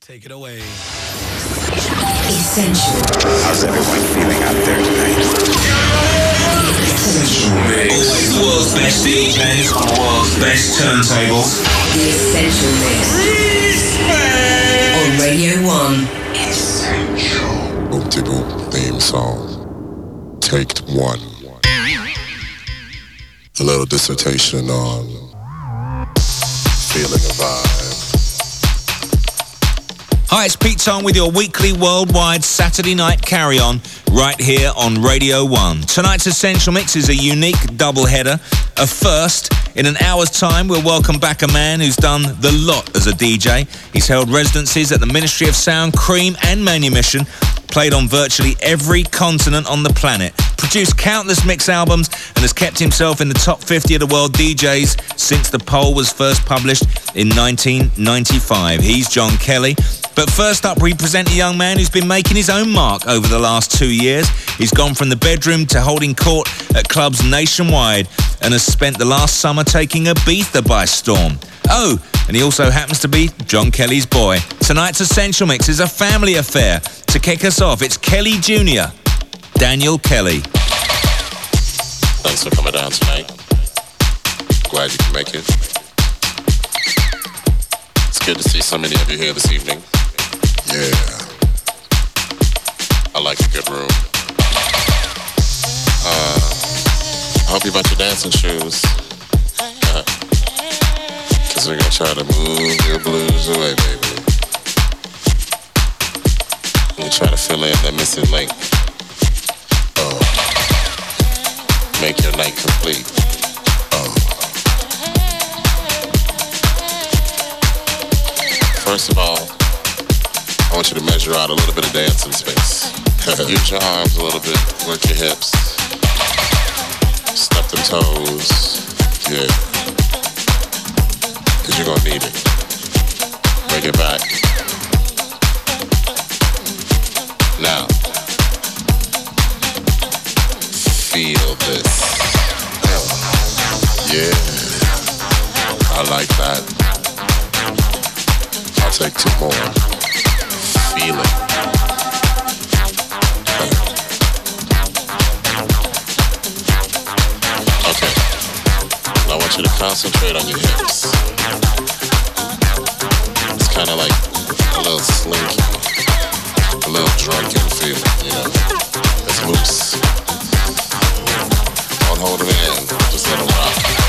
Take it away. Essential. How's everyone feeling out there tonight? Essential. Always the world's best DJs on the world's best turntables. The Essential Mix. On Radio 1. Essential. Boom Boom theme song. Take one. A little dissertation on feeling a vibe. Hi, it's Pete Tong with your weekly worldwide Saturday night carry on right here on Radio 1. Tonight's Essential Mix is a unique double header. A first, in an hour's time, we'll welcome back a man who's done the lot as a DJ. He's held residencies at the Ministry of Sound, Cream, and Manumission, played on virtually every continent on the planet, produced countless mix albums, and has kept himself in the top 50 of the world DJs since the poll was first published in 1995. He's John Kelly. But first up, we present a young man who's been making his own mark over the last two years. He's gone from the bedroom to holding court at clubs nationwide and has spent the last summer taking Ibiza by storm. Oh, and he also happens to be John Kelly's boy. Tonight's Essential Mix is a family affair. To kick us off, it's Kelly Jr., Daniel Kelly. Thanks for coming down tonight. Glad you can make it. It's good to see so many of you here this evening. Yeah. I like a good room. Uh, I hope you brought your dancing shoes. Uh, Cause we're gonna try to move your blues away, baby. You try to fill in that missing link. Make your night complete. Oh. First of all, I want you to measure out a little bit of dancing space. Use your arms a little bit, work your hips. Step them toes. Yeah. Cause you're gonna need it. Bring it back. Feel this. Yeah. I like that. I'll take two more. Feel it. Okay. Now I want you to concentrate on your hips. It's kind of like a little slinky, a little drunken feeling, you know. It's loose. Hold in. Just let it rock.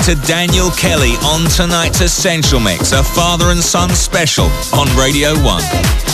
Listening to Daniel Kelly on tonight's Essential Mix, a father and son special on Radio 1.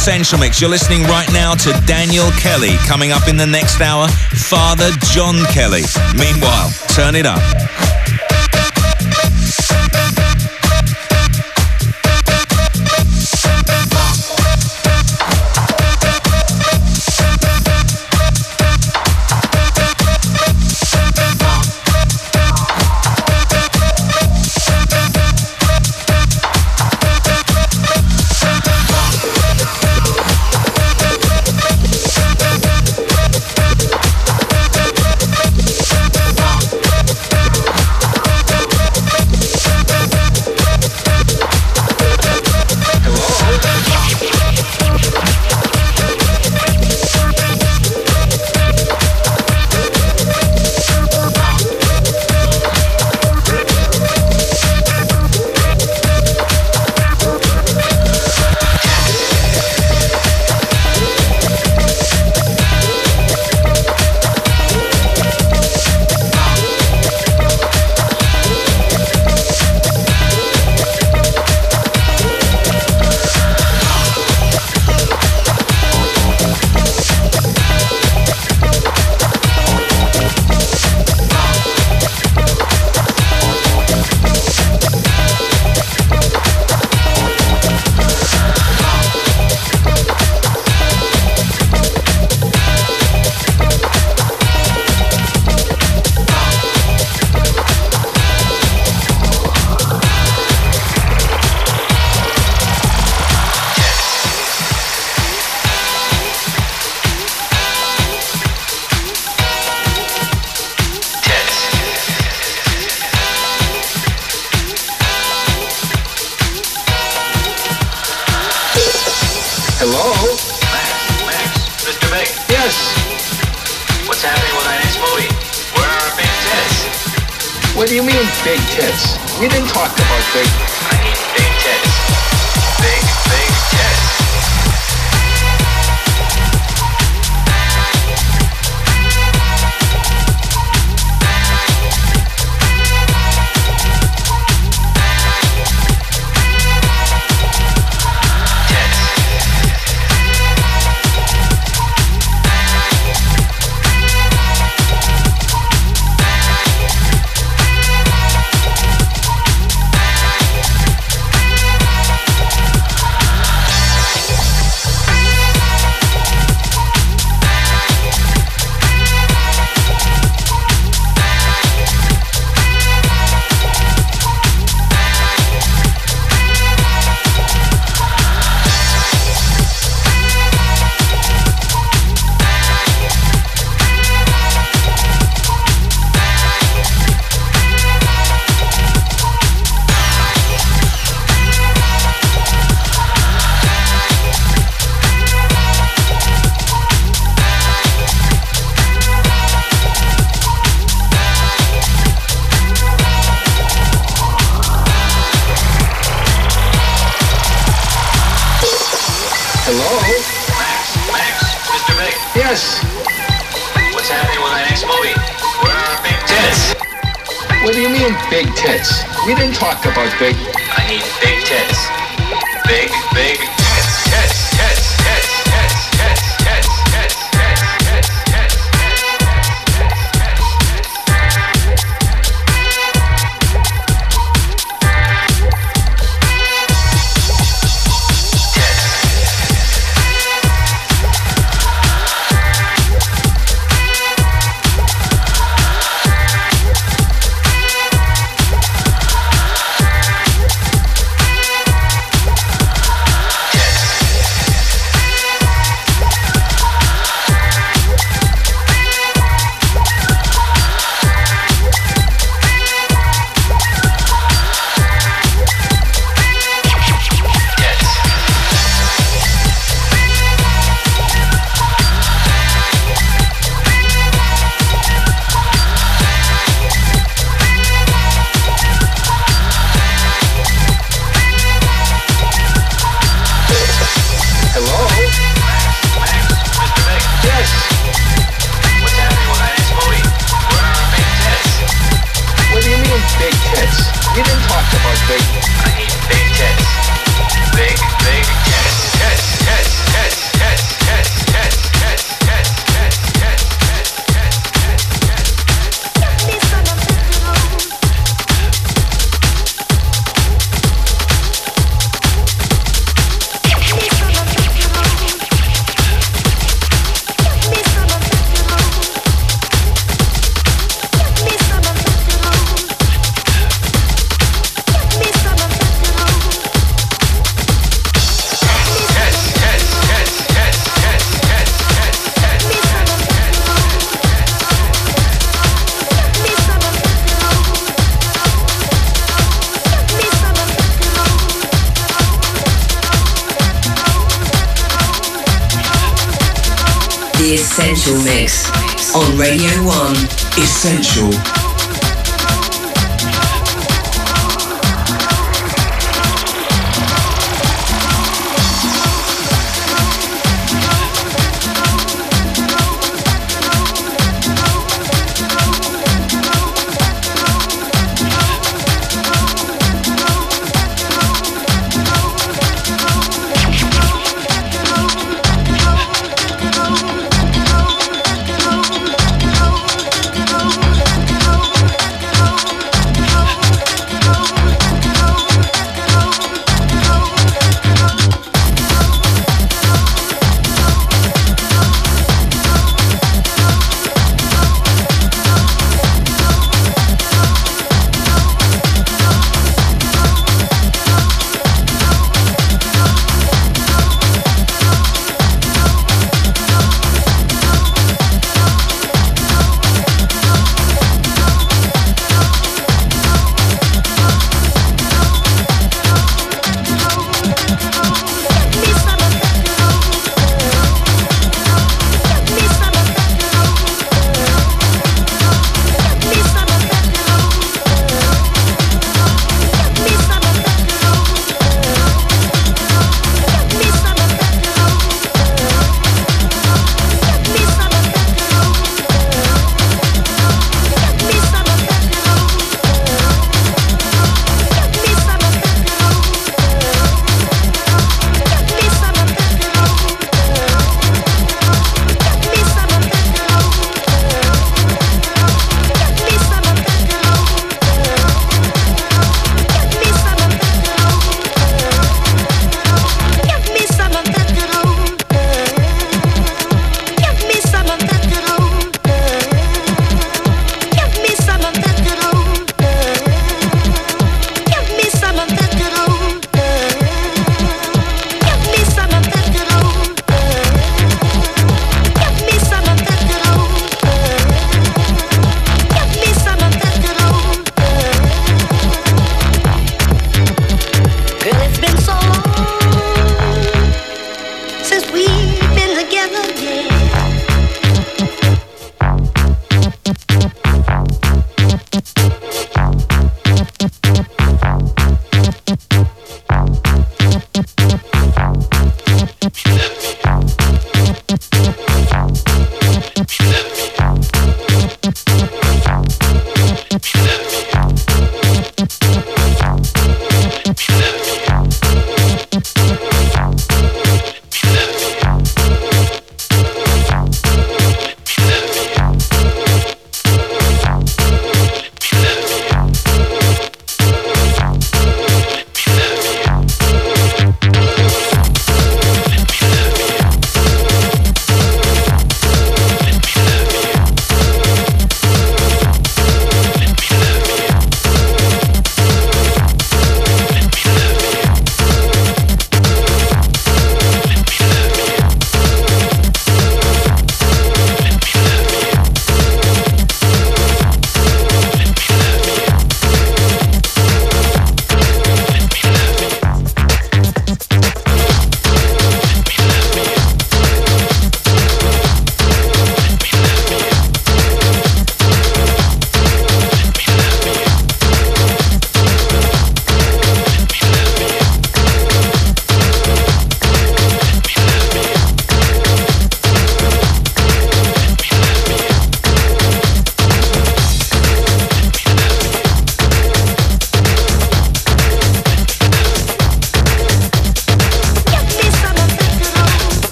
Essential Mix. You're listening right now to Daniel Kelly. Coming up in the next hour, Father John Kelly. Meanwhile, turn it up.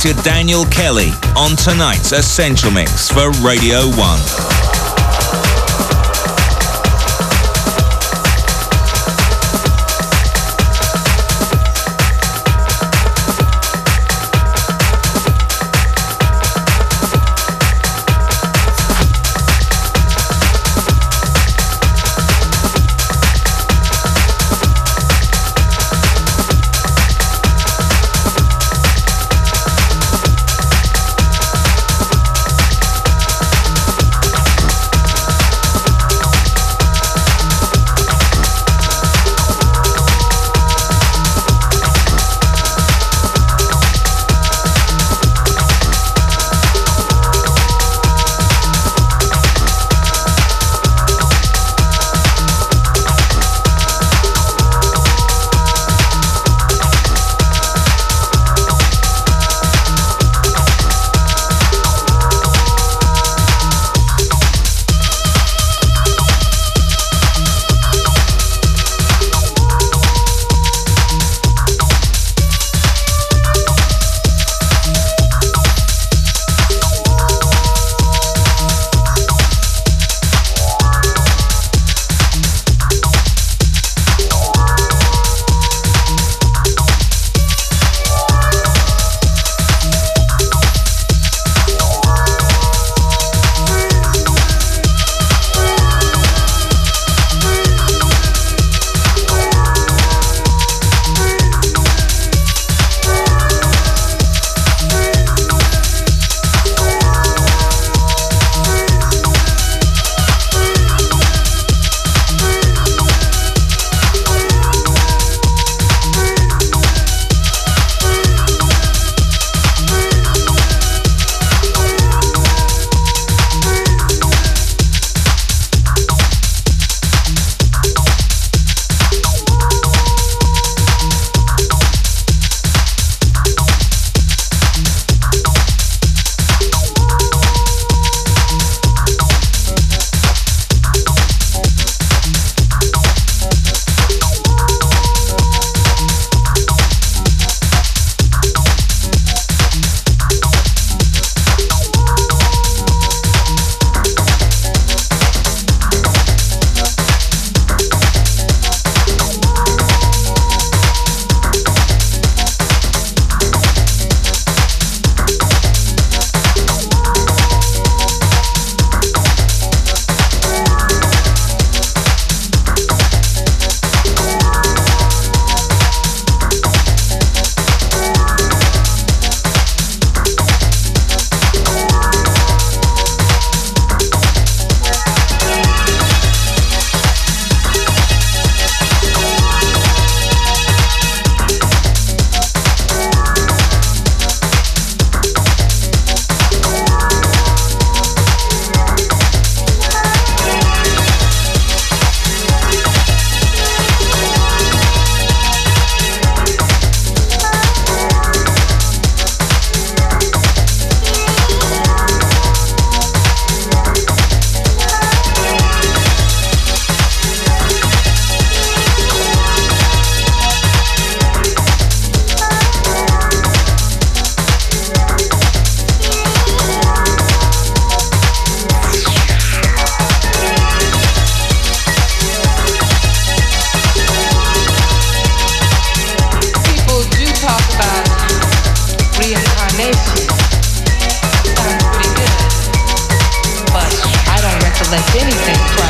To Daniel Kelly on tonight's Essential Mix for Radio 1. i don't recollect anything from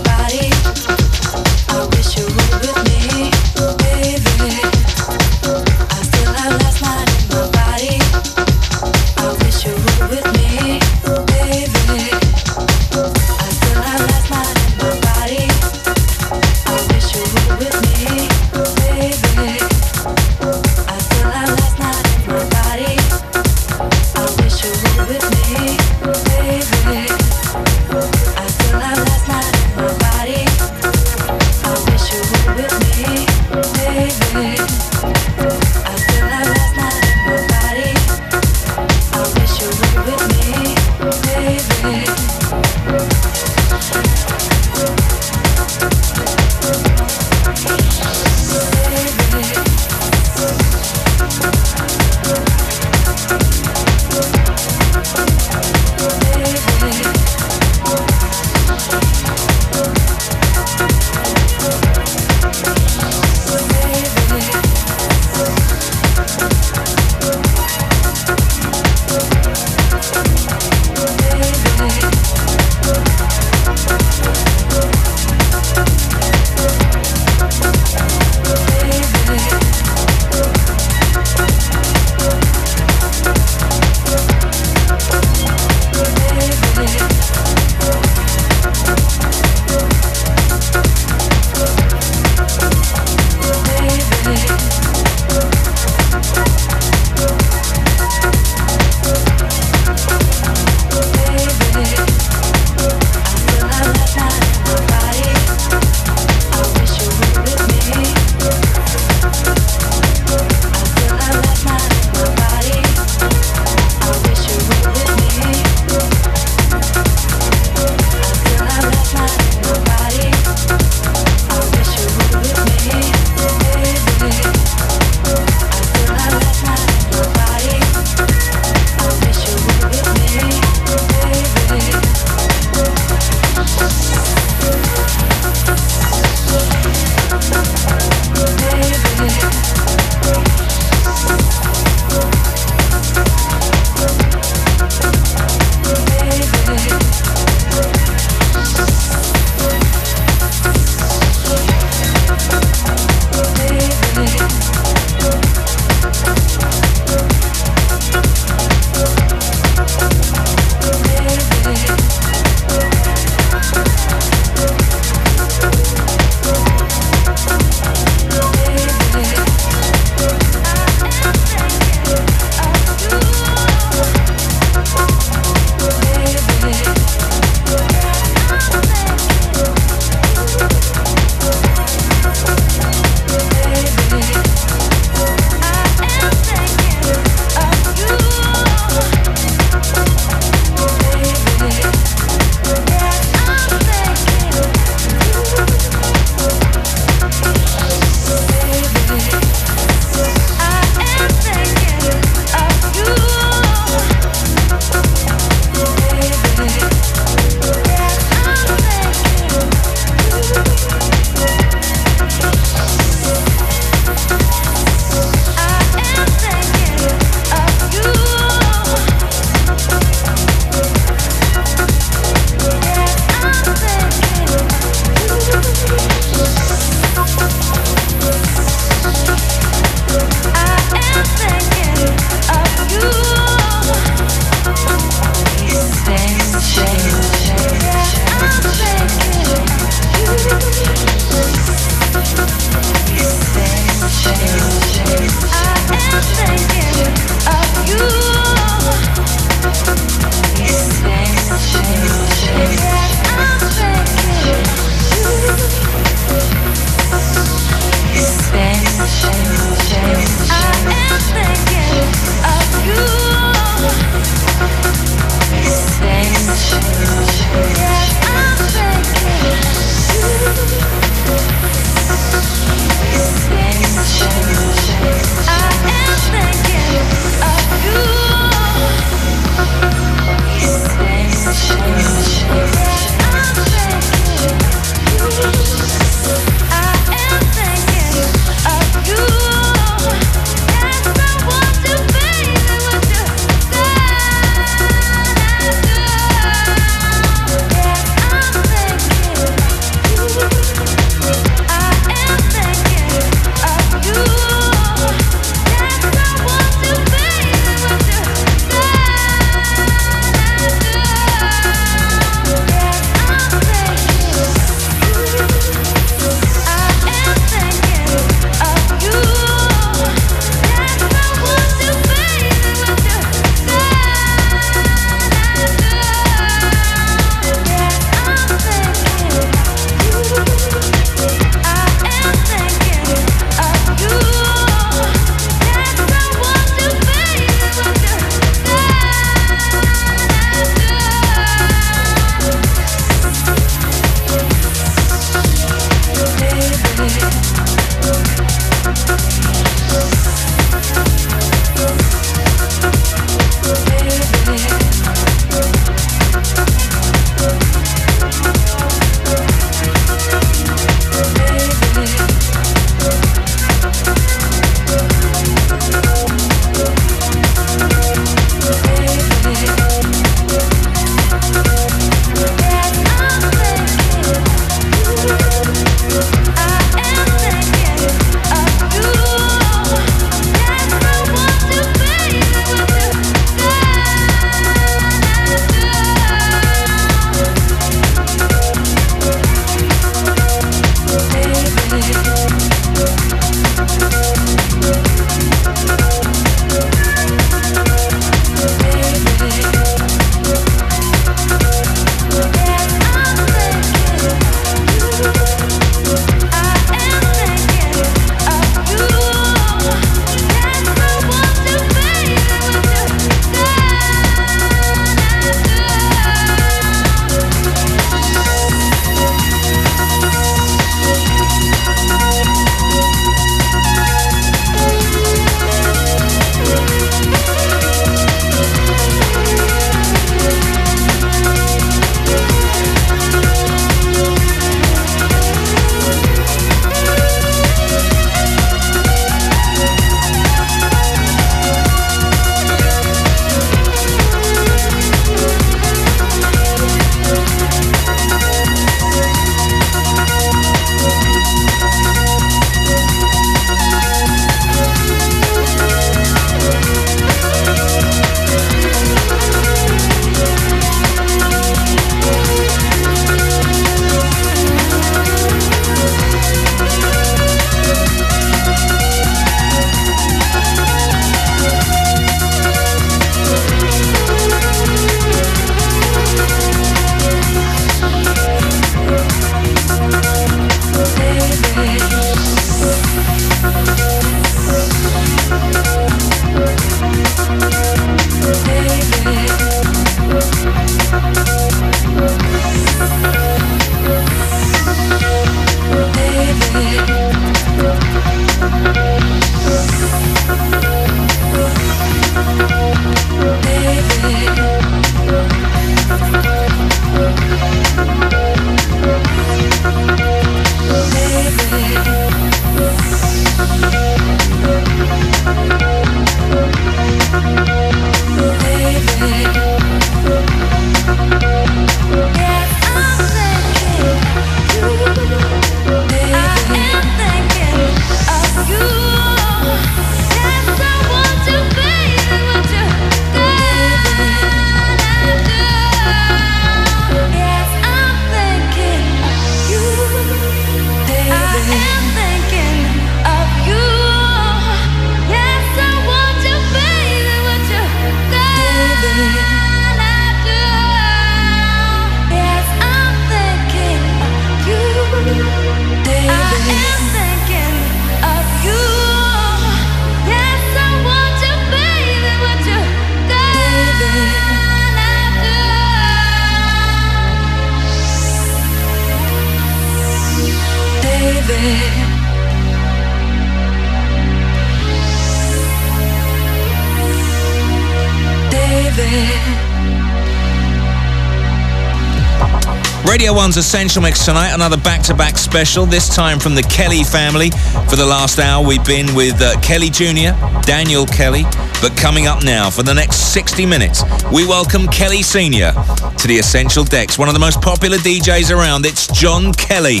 Radio 1's Essential Mix tonight, another back-to-back special, this time from the Kelly family. For the last hour, we've been with uh, Kelly Jr., Daniel Kelly, but coming up now, for the next 60 minutes, we welcome Kelly Sr. to the Essential Decks, one of the most popular DJs around. It's John Kelly.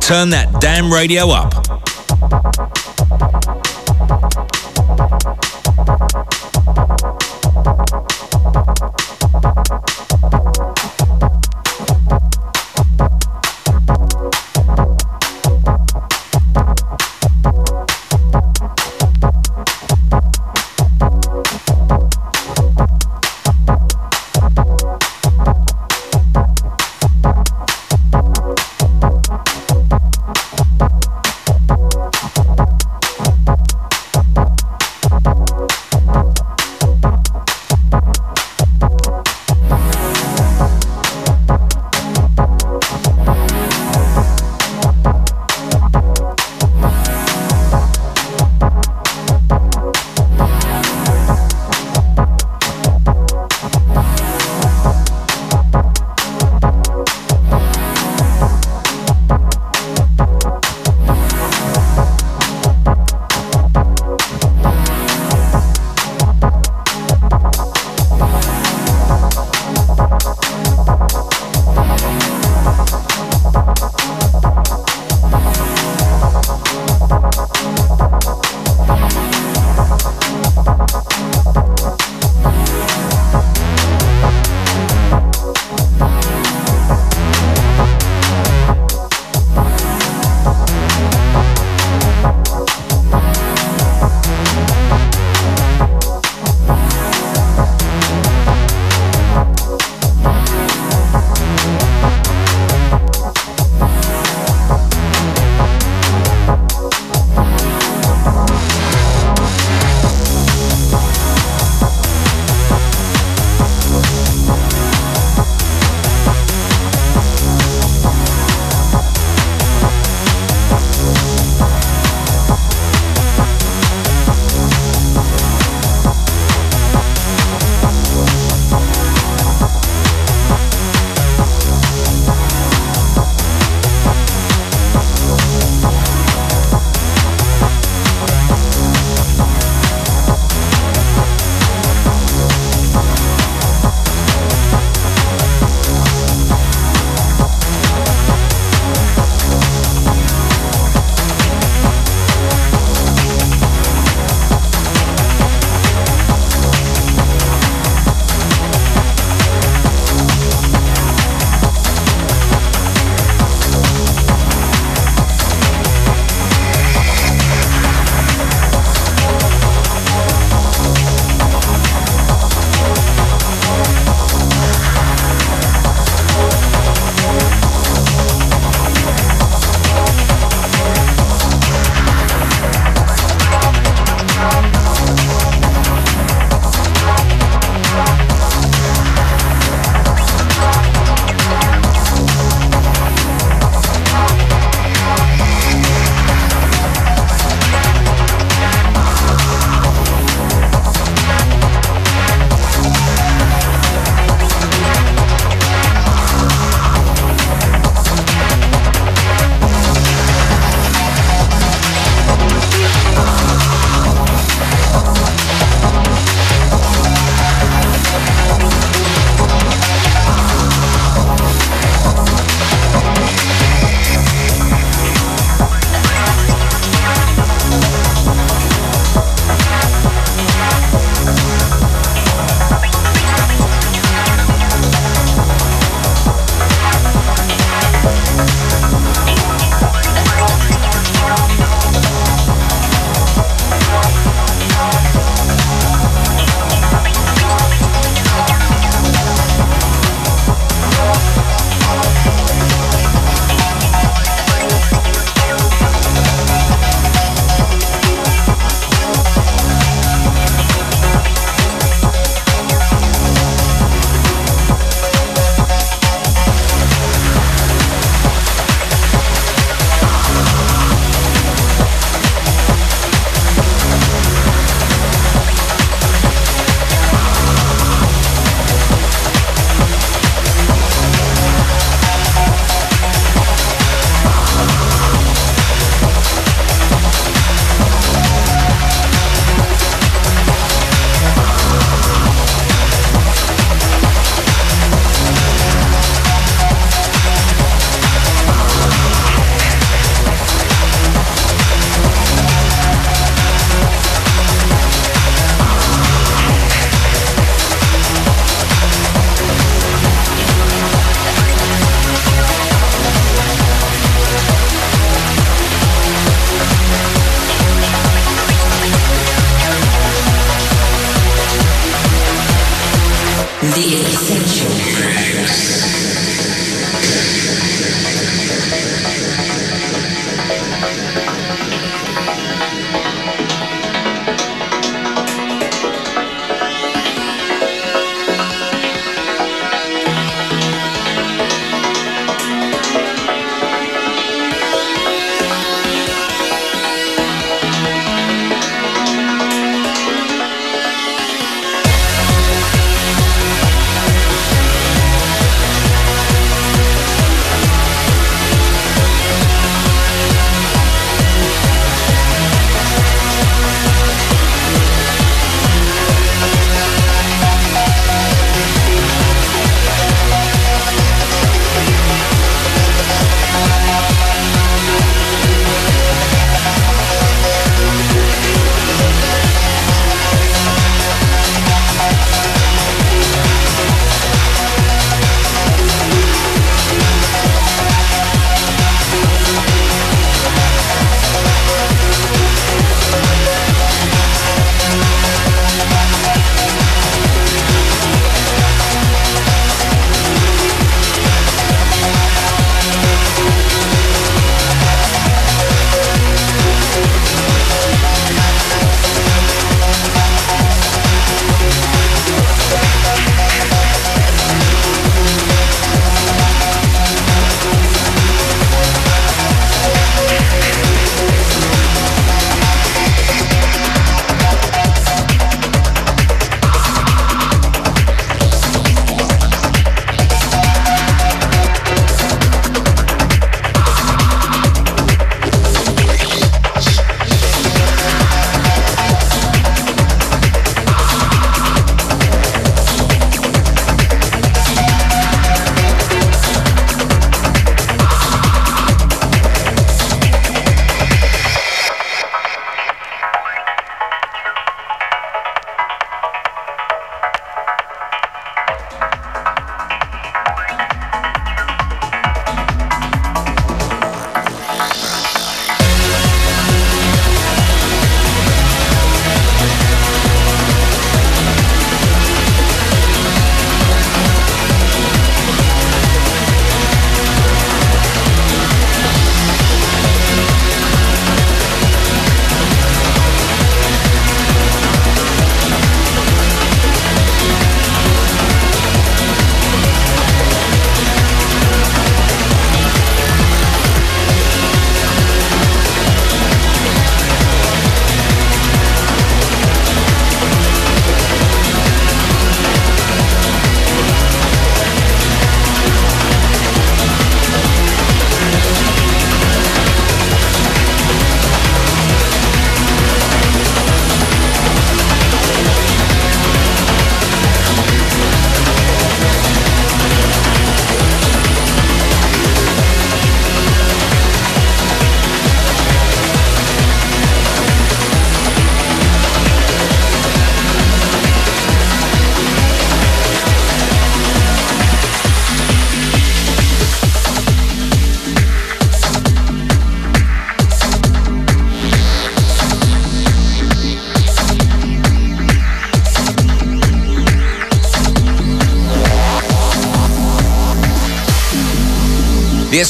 Turn that damn radio up.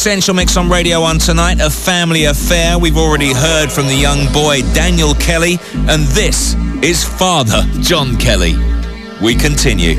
Essential Mix on Radio 1 tonight, a family affair. We've already heard from the young boy Daniel Kelly, and this is father John Kelly. We continue.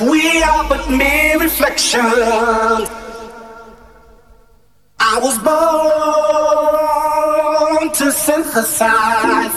we are but mere reflection. I was born to synthesize.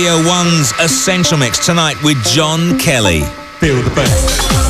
Radio 1's Essential Mix tonight with John Kelly. Feel the bass.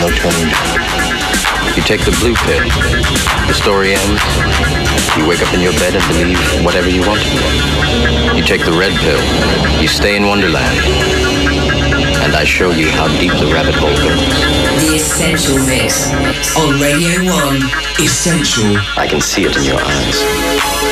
no turning back. You take the blue pill, the story ends. You wake up in your bed and believe whatever you want to believe. You take the red pill, you stay in Wonderland, and I show you how deep the rabbit hole goes. The Essential Mix on Radio 1. Essential. I can see it in your eyes.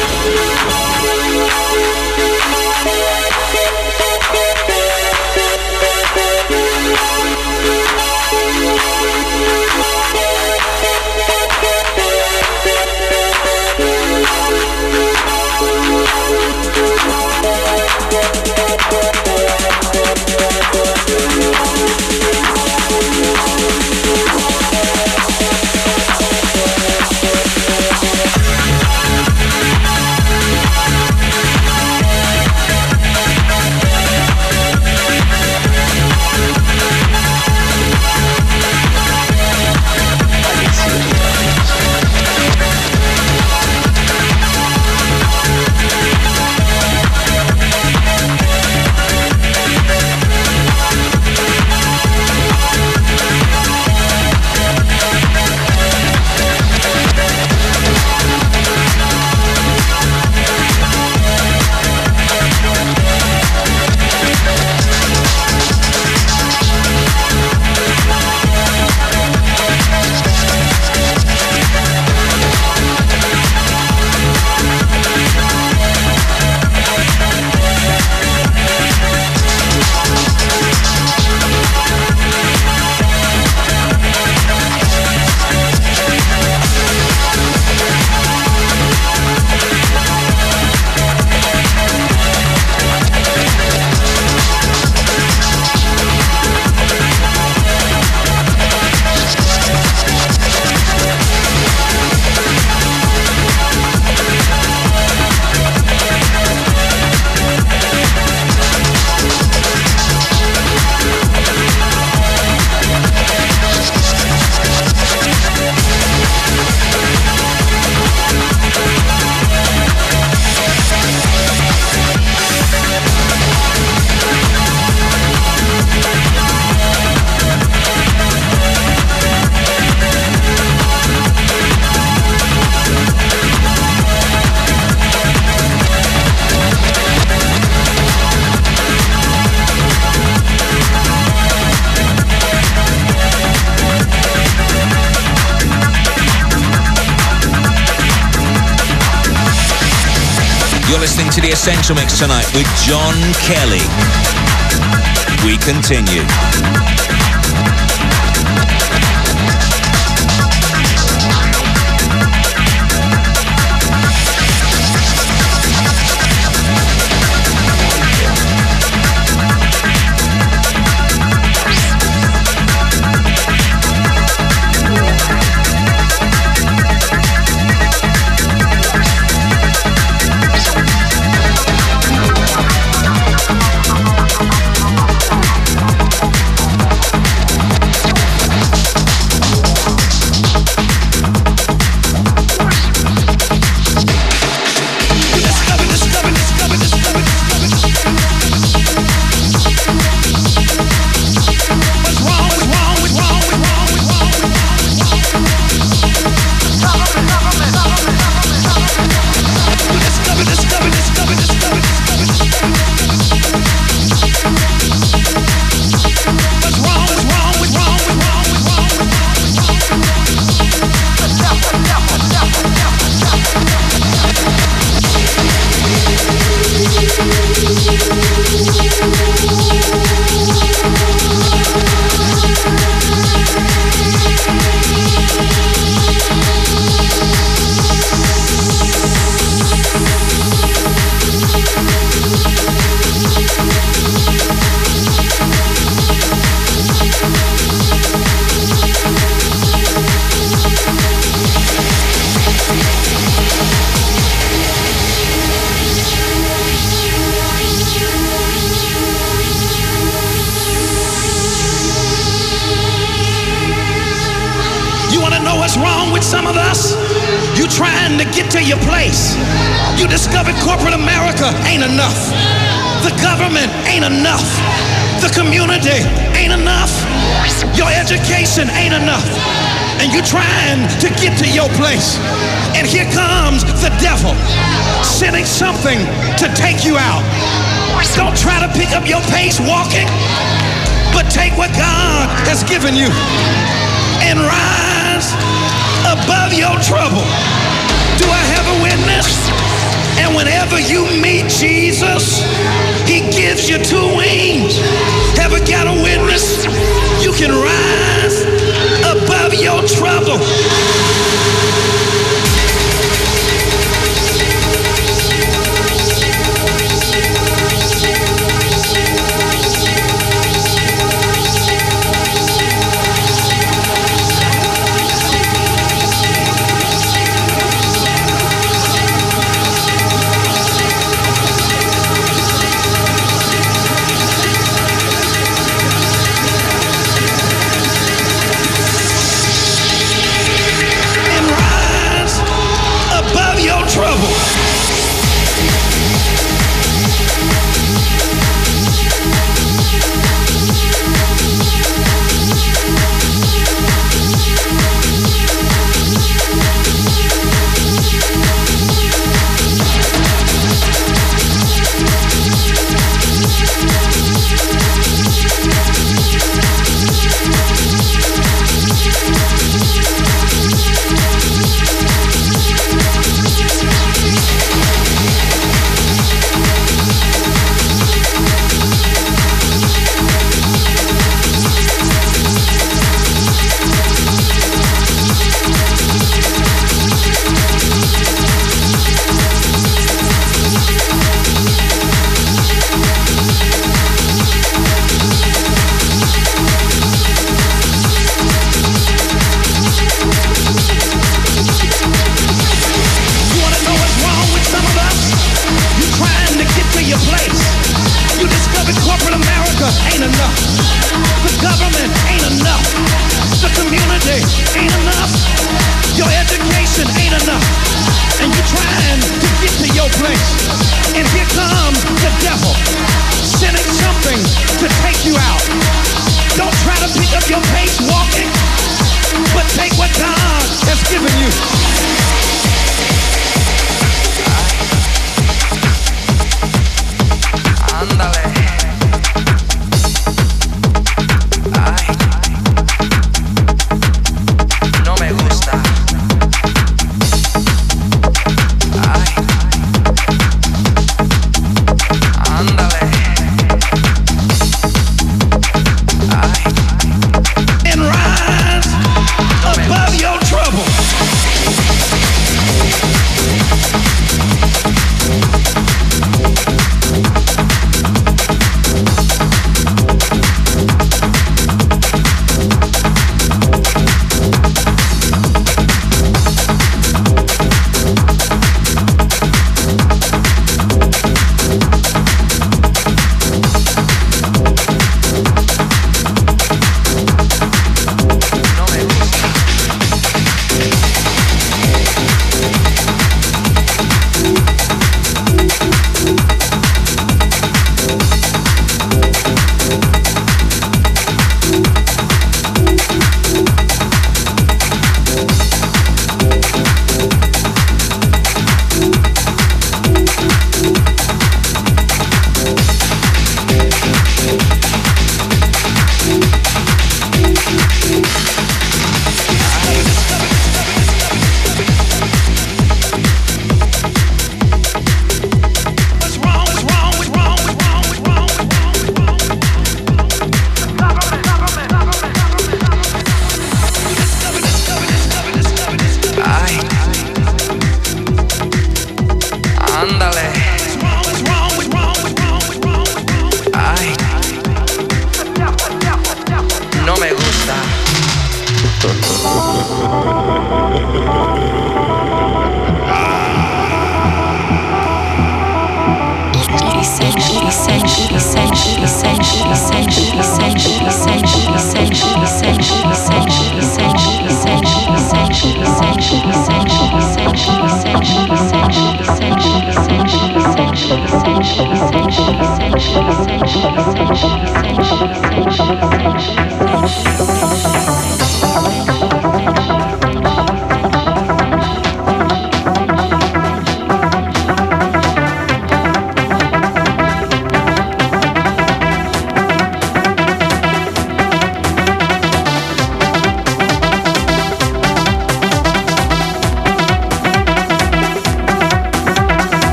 Essential Mix tonight with John Kelly. We continue.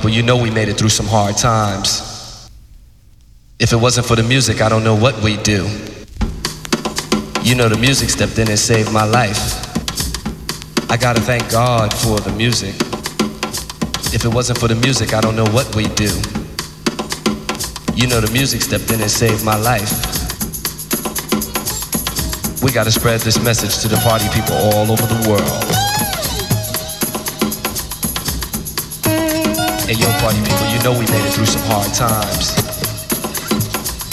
People, you know we made it through some hard times. If it wasn't for the music, I don't know what we'd do. You know, the music stepped in and saved my life. I gotta thank God for the music. If it wasn't for the music, I don't know what we'd do. You know, the music stepped in and saved my life. We gotta spread this message to the party people all over the world. Hey yo, party people, you know we made it through some hard times.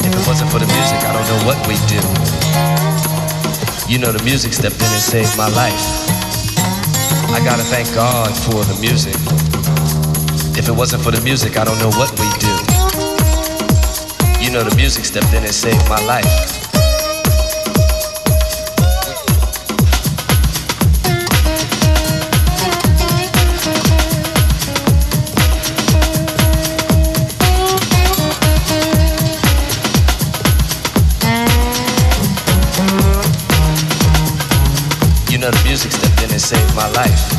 If it wasn't for the music, I don't know what we'd do. You know the music stepped in and saved my life. I gotta thank God for the music. If it wasn't for the music, I don't know what we'd do. You know the music stepped in and saved my life. My life.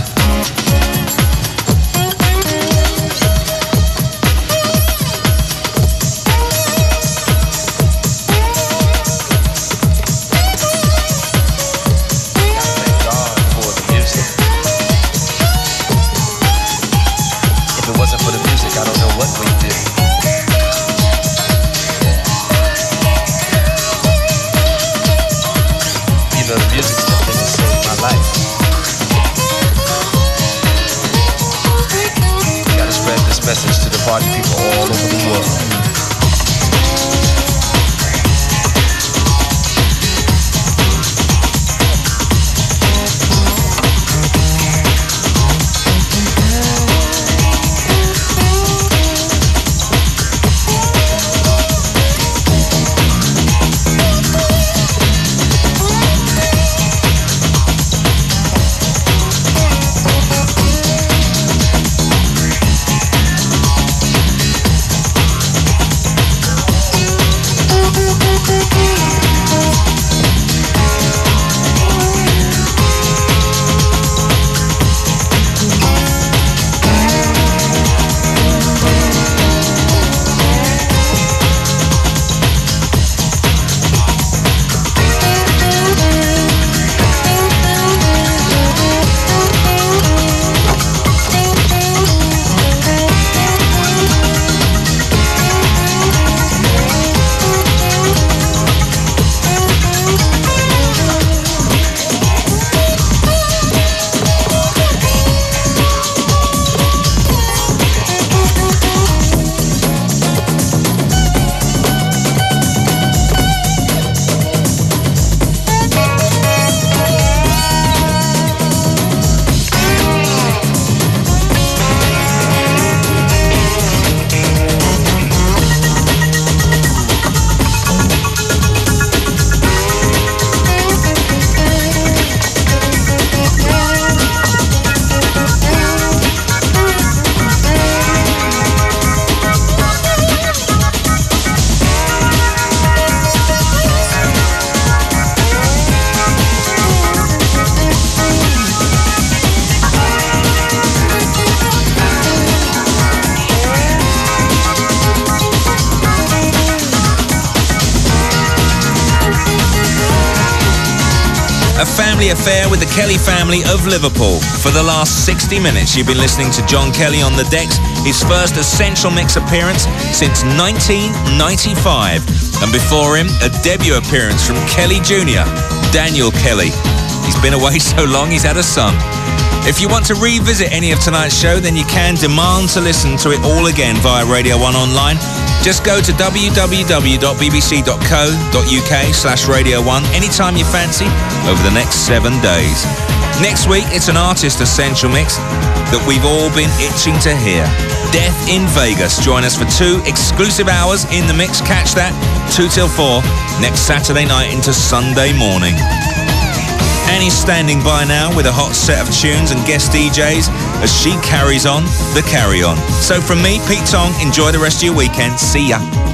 Kelly family of Liverpool. For the last 60 minutes, you've been listening to John Kelly on the decks, his first Essential Mix appearance since 1995. And before him, a debut appearance from Kelly Jr., Daniel Kelly. He's been away so long, he's had a son. If you want to revisit any of tonight's show, then you can demand to listen to it all again via Radio 1 Online just go to www.bbc.co.uk slash Radio 1 anytime you fancy over the next seven days. Next week, it's an artist essential mix that we've all been itching to hear. Death in Vegas. Join us for two exclusive hours in the mix. Catch that 2 till 4 next Saturday night into Sunday morning. Annie's standing by now with a hot set of tunes and guest DJs as she carries on the carry on. So from me, Pete Tong, enjoy the rest of your weekend. See ya.